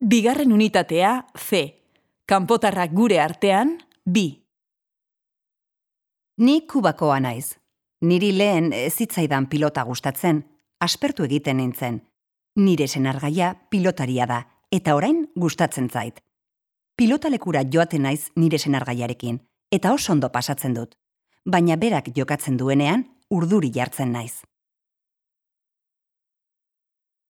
Bigarren unitatea C. Kanpotarrak gure artean B. Ni kubakoa naiz. Niri lehen ez zitzaidan pilota gustatzen, aspertu egiten nintzen. Nire senargaia pilotaria da, eta orain gustatzen zait. Pilotalekura joaten naiz nire senargaiarekin, eta oso ondo pasatzen dut. Baina berak jokatzen duenean, urduri jartzen naiz.